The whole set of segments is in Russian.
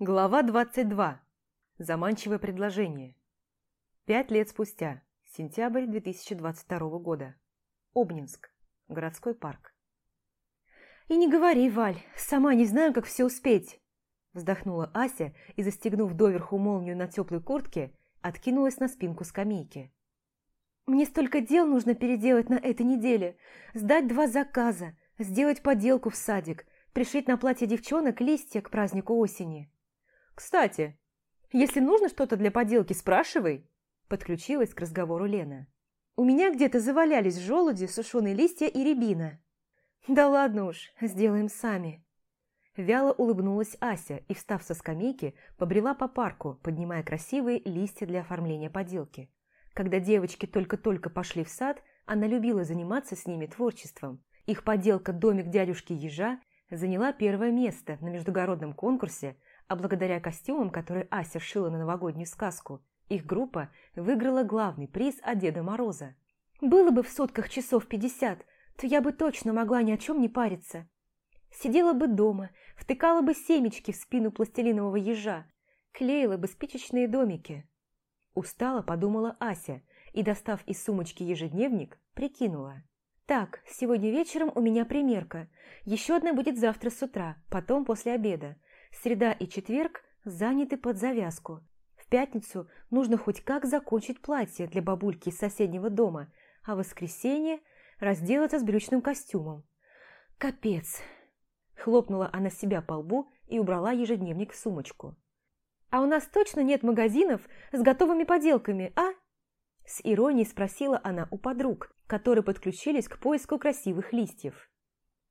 Глава 22. Заманчивое предложение. Пять лет спустя. Сентябрь 2022 года. Обнинск. Городской парк. «И не говори, Валь, сама не знаю, как все успеть!» Вздохнула Ася и, застегнув доверху молнию на теплой куртке, откинулась на спинку скамейки. «Мне столько дел нужно переделать на этой неделе. Сдать два заказа, сделать поделку в садик, пришить на платье девчонок листья к празднику осени». «Кстати, если нужно что-то для поделки, спрашивай!» Подключилась к разговору Лена. «У меня где-то завалялись желуди, сушеные листья и рябина». «Да ладно уж, сделаем сами». Вяло улыбнулась Ася и, встав со скамейки, побрела по парку, поднимая красивые листья для оформления поделки. Когда девочки только-только пошли в сад, она любила заниматься с ними творчеством. Их поделка «Домик дядюшки Ежа» заняла первое место на междугородном конкурсе – а благодаря костюмам, которые Ася шила на новогоднюю сказку, их группа выиграла главный приз от Деда Мороза. «Было бы в сутках часов пятьдесят, то я бы точно могла ни о чем не париться. Сидела бы дома, втыкала бы семечки в спину пластилинового ежа, клеила бы спичечные домики». Устала, подумала Ася и, достав из сумочки ежедневник, прикинула. «Так, сегодня вечером у меня примерка. Еще одна будет завтра с утра, потом после обеда. Среда и четверг заняты под завязку. В пятницу нужно хоть как закончить платье для бабульки из соседнего дома, а в воскресенье разделаться с брючным костюмом. Капец! Хлопнула она себя по лбу и убрала ежедневник в сумочку. «А у нас точно нет магазинов с готовыми поделками, а?» С иронией спросила она у подруг, которые подключились к поиску красивых листьев.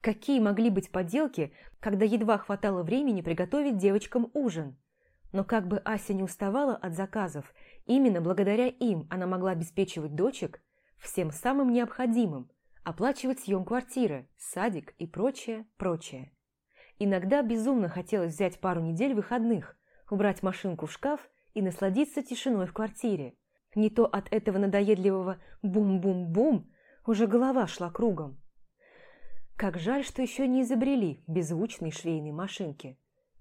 Какие могли быть поделки, когда едва хватало времени приготовить девочкам ужин? Но как бы Ася не уставала от заказов, именно благодаря им она могла обеспечивать дочек всем самым необходимым, оплачивать съем квартиры, садик и прочее, прочее. Иногда безумно хотелось взять пару недель выходных, убрать машинку в шкаф и насладиться тишиной в квартире. Не то от этого надоедливого «бум-бум-бум» уже голова шла кругом. Как жаль, что еще не изобрели беззвучные швейные машинки.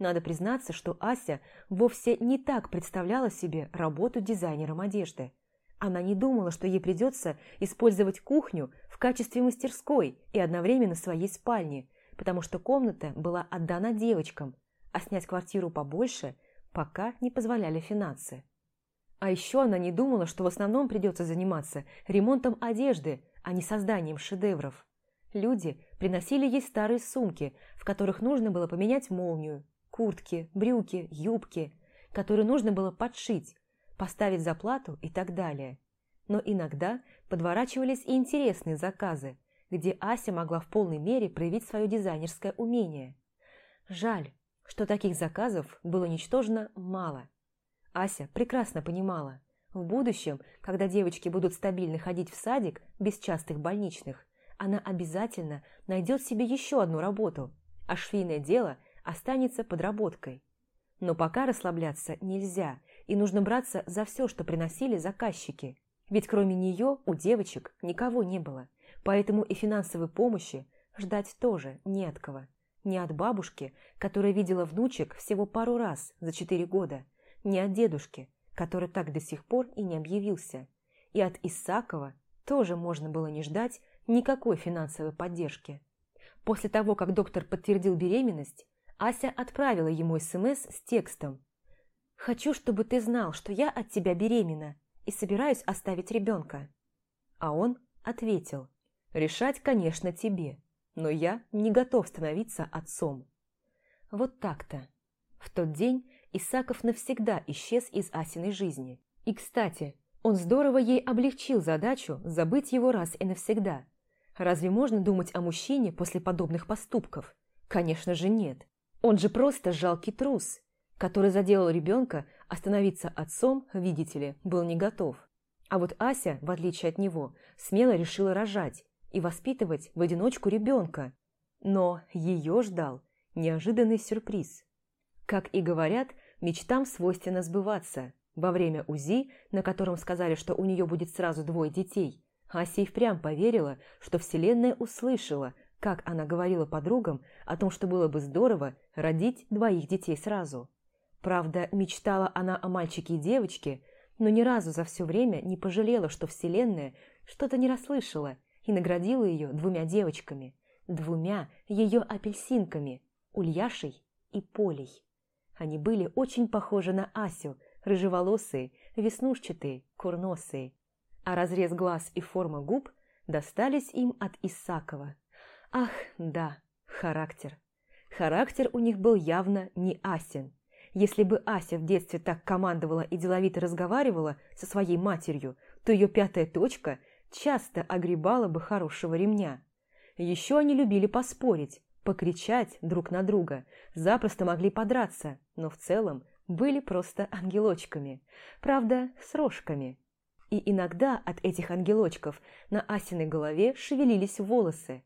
Надо признаться, что Ася вовсе не так представляла себе работу дизайнером одежды. Она не думала, что ей придется использовать кухню в качестве мастерской и одновременно своей спальни, потому что комната была отдана девочкам, а снять квартиру побольше пока не позволяли финансы. А еще она не думала, что в основном придется заниматься ремонтом одежды, а не созданием шедевров. Люди приносили ей старые сумки, в которых нужно было поменять молнию, куртки, брюки, юбки, которые нужно было подшить, поставить заплату и так далее. Но иногда подворачивались и интересные заказы, где Ася могла в полной мере проявить свое дизайнерское умение. Жаль, что таких заказов было ничтожно мало. Ася прекрасно понимала, в будущем, когда девочки будут стабильно ходить в садик без частых больничных, она обязательно найдет себе еще одну работу, а швейное дело останется подработкой. Но пока расслабляться нельзя, и нужно браться за все, что приносили заказчики. Ведь кроме нее у девочек никого не было, поэтому и финансовой помощи ждать тоже не от кого. Не от бабушки, которая видела внучек всего пару раз за четыре года, не от дедушки, который так до сих пор и не объявился, и от Исакова тоже можно было не ждать никакой финансовой поддержки. После того, как доктор подтвердил беременность, Ася отправила ему СМС с текстом «Хочу, чтобы ты знал, что я от тебя беременна и собираюсь оставить ребенка». А он ответил «Решать, конечно, тебе, но я не готов становиться отцом». Вот так-то. В тот день Исаков навсегда исчез из Асиной жизни. И, кстати, он здорово ей облегчил задачу забыть его раз и навсегда. Разве можно думать о мужчине после подобных поступков? Конечно же нет. Он же просто жалкий трус, который заделал ребенка, остановиться отцом, видите ли, был не готов. А вот Ася, в отличие от него, смело решила рожать и воспитывать в одиночку ребенка. Но ее ждал неожиданный сюрприз. Как и говорят, мечтам свойственно сбываться. Во время УЗИ, на котором сказали, что у нее будет сразу двое детей, Ася и впрямь поверила, что Вселенная услышала, как она говорила подругам о том, что было бы здорово родить двоих детей сразу. Правда, мечтала она о мальчике и девочке, но ни разу за все время не пожалела, что Вселенная что-то не расслышала и наградила ее двумя девочками, двумя ее апельсинками, Ульяшей и Полей. Они были очень похожи на Асю, рыжеволосые, веснушчатые, курносые. А разрез глаз и форма губ достались им от Исакова. Ах, да, характер. Характер у них был явно не Асин. Если бы Ася в детстве так командовала и деловито разговаривала со своей матерью, то ее пятая точка часто огребала бы хорошего ремня. Еще они любили поспорить, покричать друг на друга, запросто могли подраться, но в целом были просто ангелочками, правда, с рожками. И иногда от этих ангелочков на Асиной голове шевелились волосы.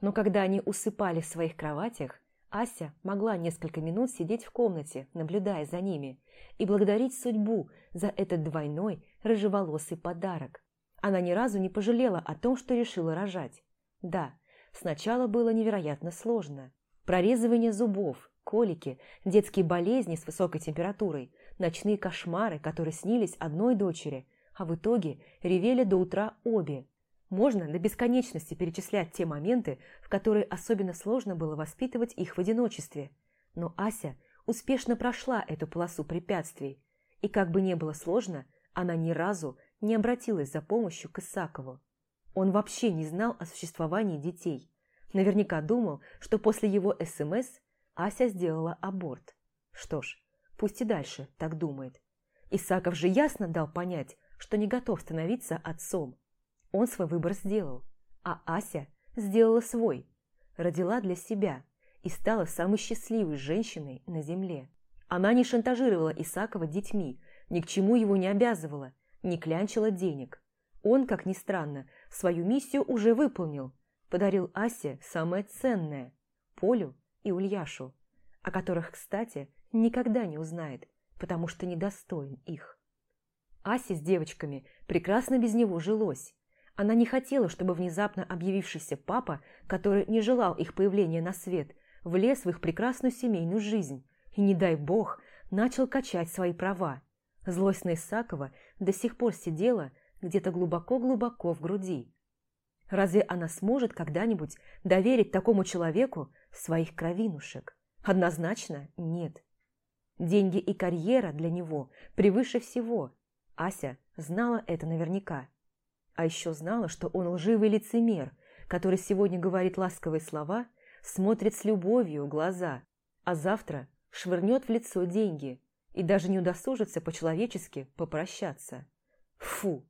Но когда они усыпали в своих кроватях, Ася могла несколько минут сидеть в комнате, наблюдая за ними, и благодарить судьбу за этот двойной рыжеволосый подарок. Она ни разу не пожалела о том, что решила рожать. Да, сначала было невероятно сложно. Прорезывание зубов, колики, детские болезни с высокой температурой, ночные кошмары, которые снились одной дочери, а в итоге ревели до утра обе. Можно до бесконечности перечислять те моменты, в которые особенно сложно было воспитывать их в одиночестве. Но Ася успешно прошла эту полосу препятствий, и как бы не было сложно, она ни разу не обратилась за помощью к Исакову. Он вообще не знал о существовании детей. Наверняка думал, что после его СМС Ася сделала аборт. Что ж, пусть и дальше так думает. Исаков же ясно дал понять, что не готов становиться отцом. Он свой выбор сделал, а Ася сделала свой, родила для себя и стала самой счастливой женщиной на земле. Она не шантажировала Исакова детьми, ни к чему его не обязывала, не клянчила денег. Он, как ни странно, свою миссию уже выполнил, подарил Асе самое ценное – Полю и Ульяшу, о которых, кстати, никогда не узнает, потому что недостоин их. Асе с девочками прекрасно без него жилось. Она не хотела, чтобы внезапно объявившийся папа, который не желал их появления на свет, влез в их прекрасную семейную жизнь и, не дай бог, начал качать свои права. Злость на Исакова до сих пор сидела где-то глубоко-глубоко в груди. Разве она сможет когда-нибудь доверить такому человеку своих кровинушек? Однозначно нет. Деньги и карьера для него превыше всего. Ася знала это наверняка. А еще знала, что он лживый лицемер, который сегодня говорит ласковые слова, смотрит с любовью в глаза, а завтра швырнет в лицо деньги и даже не удосужится по-человечески попрощаться. Фу!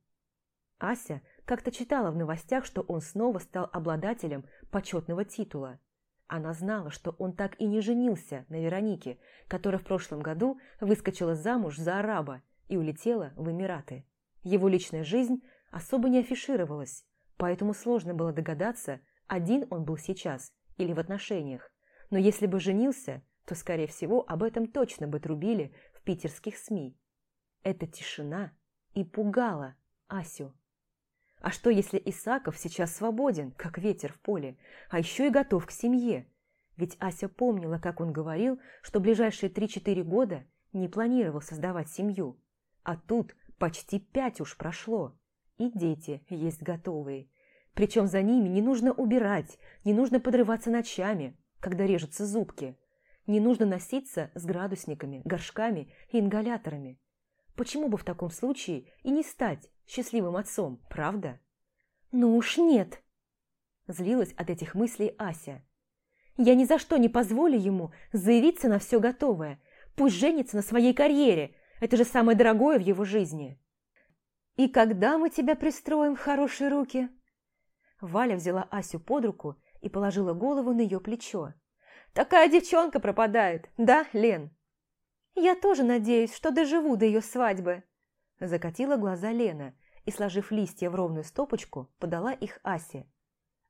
Ася как-то читала в новостях, что он снова стал обладателем почетного титула. Она знала, что он так и не женился на Веронике, которая в прошлом году выскочила замуж за араба и улетела в Эмираты. Его личная жизнь особо не афишировалась, поэтому сложно было догадаться, один он был сейчас или в отношениях. Но если бы женился, то, скорее всего, об этом точно бы трубили в питерских СМИ. Эта тишина и пугала Асю. А что, если Исаков сейчас свободен, как ветер в поле, а еще и готов к семье? Ведь Ася помнила, как он говорил, что ближайшие 3-4 года не планировал создавать семью. А тут почти пять уж прошло. И дети есть готовые. Причем за ними не нужно убирать, не нужно подрываться ночами, когда режутся зубки. Не нужно носиться с градусниками, горшками и ингаляторами. Почему бы в таком случае и не стать счастливым отцом, правда? Ну уж нет. Злилась от этих мыслей Ася. Я ни за что не позволю ему заявиться на все готовое. Пусть женится на своей карьере. Это же самое дорогое в его жизни. И когда мы тебя пристроим в хорошие руки? Валя взяла Асю под руку и положила голову на ее плечо. Такая девчонка пропадает, да, Лен? Я тоже надеюсь, что доживу до ее свадьбы. Закатила глаза Лена и, сложив листья в ровную стопочку, подала их Асе.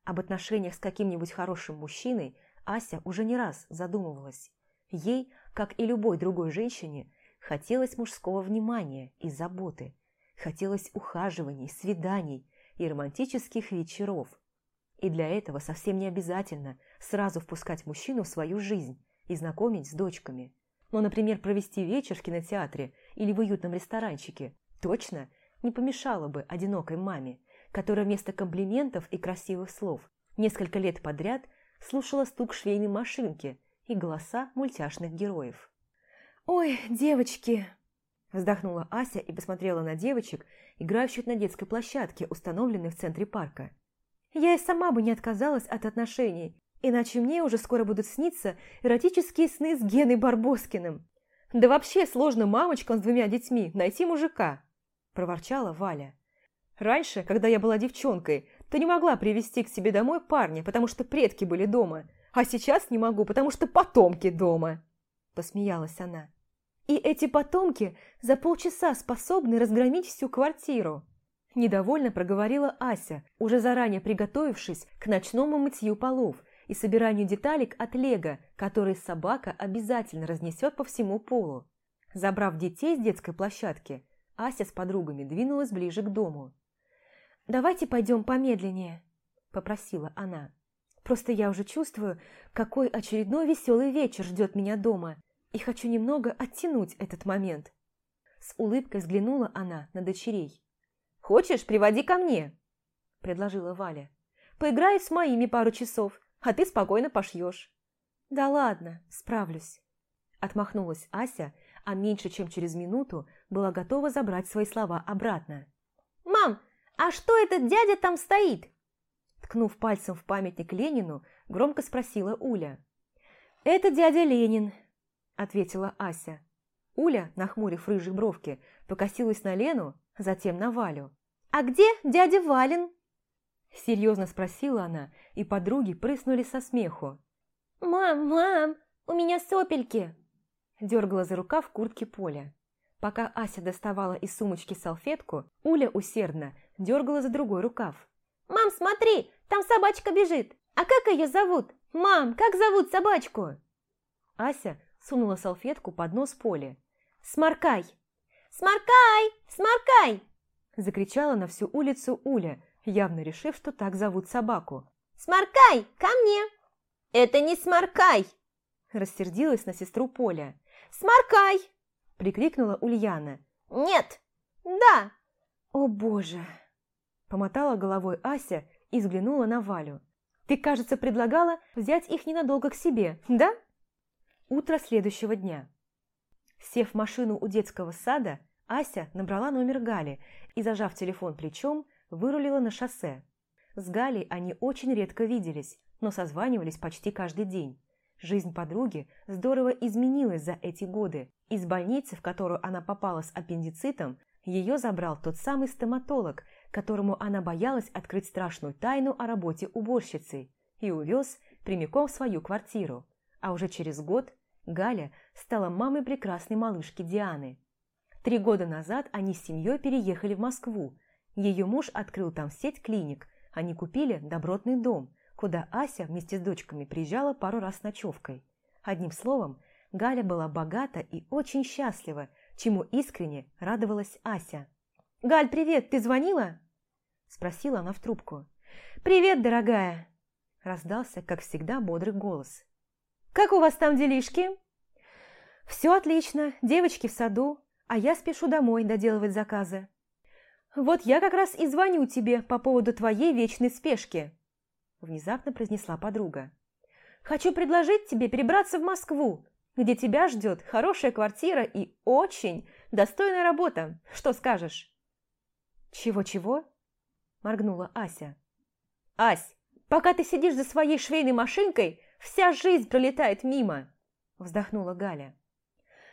Об отношениях с каким-нибудь хорошим мужчиной Ася уже не раз задумывалась. Ей, как и любой другой женщине, хотелось мужского внимания и заботы. Хотелось ухаживаний, свиданий и романтических вечеров. И для этого совсем не обязательно сразу впускать мужчину в свою жизнь и знакомить с дочками. но, например, провести вечер в кинотеатре или в уютном ресторанчике точно не помешало бы одинокой маме, которая вместо комплиментов и красивых слов несколько лет подряд слушала стук швейной машинки и голоса мультяшных героев. «Ой, девочки!» Вздохнула Ася и посмотрела на девочек, играющих на детской площадке, установленной в центре парка. «Я и сама бы не отказалась от отношений, иначе мне уже скоро будут сниться эротические сны с Геной Барбоскиным. Да вообще сложно мамочкам с двумя детьми найти мужика!» – проворчала Валя. «Раньше, когда я была девчонкой, то не могла привести к себе домой парня, потому что предки были дома, а сейчас не могу, потому что потомки дома!» – посмеялась она. И эти потомки за полчаса способны разгромить всю квартиру. Недовольно проговорила Ася, уже заранее приготовившись к ночному мытью полов и собиранию деталек от лего, которые собака обязательно разнесет по всему полу. Забрав детей с детской площадки, Ася с подругами двинулась ближе к дому. «Давайте пойдем помедленнее», – попросила она. «Просто я уже чувствую, какой очередной веселый вечер ждет меня дома, и хочу немного оттянуть этот момент. С улыбкой взглянула она на дочерей. «Хочешь, приводи ко мне?» – предложила Валя. «Поиграй с моими пару часов, а ты спокойно пошьешь». «Да ладно, справлюсь», – отмахнулась Ася, а меньше чем через минуту была готова забрать свои слова обратно. «Мам, а что этот дядя там стоит?» Ткнув пальцем в памятник Ленину, громко спросила Уля. «Это дядя Ленин, ответила Ася. Уля, нахмурив рыжие бровки, покосилась на Лену, затем на Валю. «А где дядя Вален?» Серьезно спросила она, и подруги прыснули со смеху. «Мам, мам, у меня сопельки!» Дергала за рукав куртки Поля. Пока Ася доставала из сумочки салфетку, Уля усердно дергала за другой рукав. «Мам, смотри, там собачка бежит! А как ее зовут? Мам, как зовут собачку?» Ася сунула салфетку под нос Поле. «Сморкай!» «Сморкай! Сморкай!» Закричала на всю улицу Уля, явно решив, что так зовут собаку. «Сморкай! Ко мне!» «Это не сморкай!» Рассердилась на сестру Поля. «Сморкай!» Прикрикнула Ульяна. «Нет! Да!» «О боже!» Помотала головой Ася и взглянула на Валю. «Ты, кажется, предлагала взять их ненадолго к себе, да?» Утро следующего дня. Сев в машину у детского сада, Ася набрала номер Гали и, зажав телефон плечом, вырулила на шоссе. С Галей они очень редко виделись, но созванивались почти каждый день. Жизнь подруги здорово изменилась за эти годы. Из больницы, в которую она попала с аппендицитом, ее забрал тот самый стоматолог, которому она боялась открыть страшную тайну о работе уборщицей, и увез прямиком в свою квартиру. А уже через год Галя стала мамой прекрасной малышки Дианы. Три года назад они с семьей переехали в Москву. Ее муж открыл там сеть клиник. Они купили добротный дом, куда Ася вместе с дочками приезжала пару раз с ночевкой. Одним словом, Галя была богата и очень счастлива, чему искренне радовалась Ася. «Галь, привет, ты звонила?» Спросила она в трубку. «Привет, дорогая!» Раздался, как всегда, бодрый голос. Как у вас там делишки?» «Все отлично, девочки в саду, а я спешу домой доделывать заказы». «Вот я как раз и звоню тебе по поводу твоей вечной спешки», внезапно произнесла подруга. «Хочу предложить тебе перебраться в Москву, где тебя ждет хорошая квартира и очень достойная работа. Что скажешь?» «Чего-чего?» – моргнула Ася. «Ась, пока ты сидишь за своей швейной машинкой, Вся жизнь пролетает мимо!» Вздохнула Галя.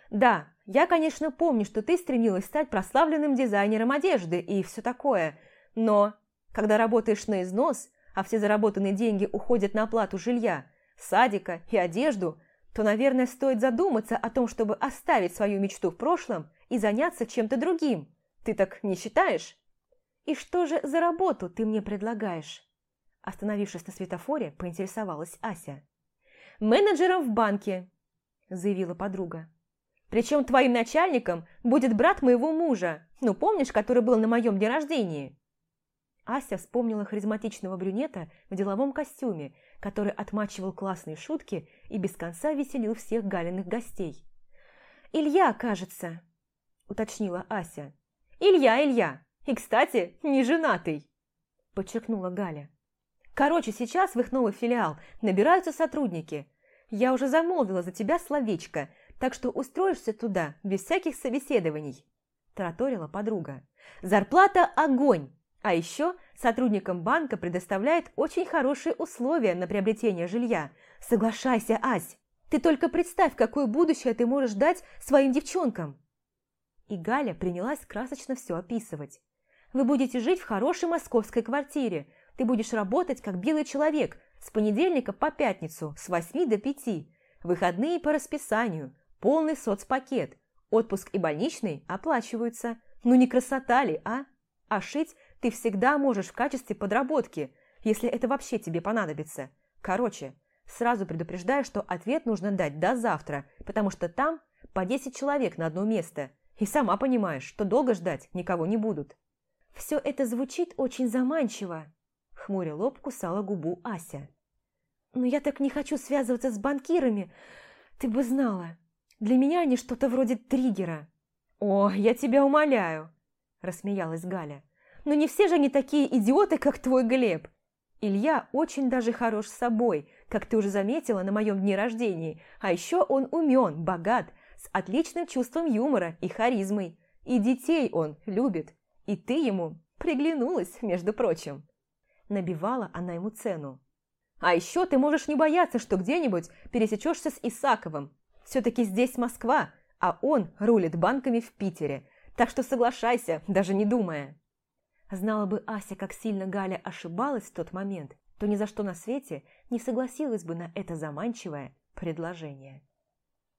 «Да, я, конечно, помню, что ты стремилась стать прославленным дизайнером одежды и все такое, но когда работаешь на износ, а все заработанные деньги уходят на оплату жилья, садика и одежду, то, наверное, стоит задуматься о том, чтобы оставить свою мечту в прошлом и заняться чем-то другим. Ты так не считаешь? И что же за работу ты мне предлагаешь?» Остановившись на светофоре, поинтересовалась Ася менеджером в банке», – заявила подруга. «Причем твоим начальником будет брат моего мужа, ну помнишь, который был на моем дне рождения?» Ася вспомнила харизматичного брюнета в деловом костюме, который отмачивал классные шутки и без конца веселил всех галиных гостей. Илья, кажется», – уточнила Ася. «Илья, Илья! И, кстати, не женатый!» – подчеркнула Галя. «Короче, сейчас в их новый филиал набираются сотрудники. Я уже замолвила за тебя словечко, так что устроишься туда без всяких собеседований», – тараторила подруга. «Зарплата – огонь! А еще сотрудникам банка предоставляет очень хорошие условия на приобретение жилья. Соглашайся, Ась! Ты только представь, какое будущее ты можешь дать своим девчонкам!» И Галя принялась красочно все описывать. «Вы будете жить в хорошей московской квартире. Ты будешь работать как белый человек с понедельника по пятницу с 8 до 5. Выходные по расписанию, полный соцпакет. Отпуск и больничный оплачиваются. Ну не красота ли, а? А шить ты всегда можешь в качестве подработки, если это вообще тебе понадобится. Короче, сразу предупреждаю, что ответ нужно дать до завтра, потому что там по 10 человек на одно место – и сама понимаешь, что долго ждать никого не будут. Все это звучит очень заманчиво, хмуря лоб кусала губу Ася. Но я так не хочу связываться с банкирами. Ты бы знала. Для меня они что-то вроде триггера. О, я тебя умоляю, рассмеялась Галя. Но не все же они такие идиоты, как твой Глеб. Илья очень даже хорош с собой, как ты уже заметила на моем дне рождения. А еще он умен, богат, с отличным чувством юмора и харизмой. И детей он любит. И ты ему приглянулась, между прочим. Набивала она ему цену. А еще ты можешь не бояться, что где-нибудь пересечешься с Исаковым. Все-таки здесь Москва, а он рулит банками в Питере. Так что соглашайся, даже не думая. Знала бы Ася, как сильно Галя ошибалась в тот момент, то ни за что на свете не согласилась бы на это заманчивое предложение.